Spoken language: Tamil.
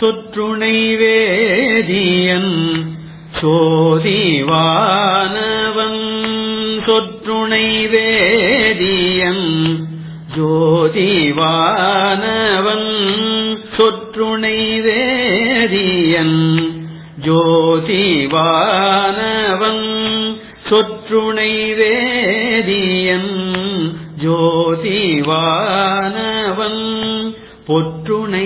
சொற்றுணை வேதியன் சோதிவானவன். சொற்றுணை வேதியன் ஜோதிவானவன். சொற்றுணை வேதியன் ஜோதிவானவன். சொற்றுணை வேதியன் ஜோதிவானவன். பொற்றுணை